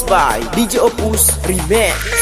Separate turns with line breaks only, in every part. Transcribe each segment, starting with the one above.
by DJ Opus Remix.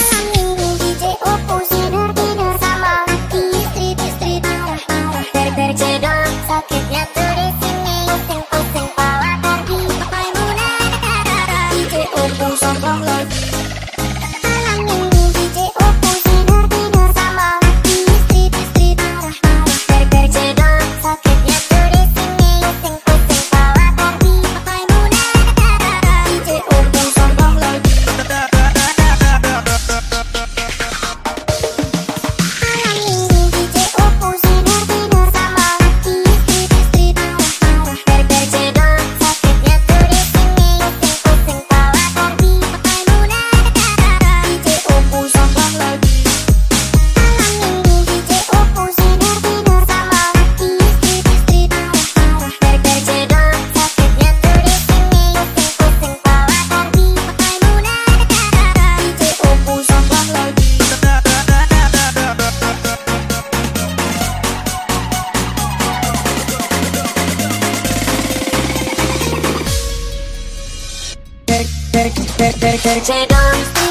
Take, take, take,
take,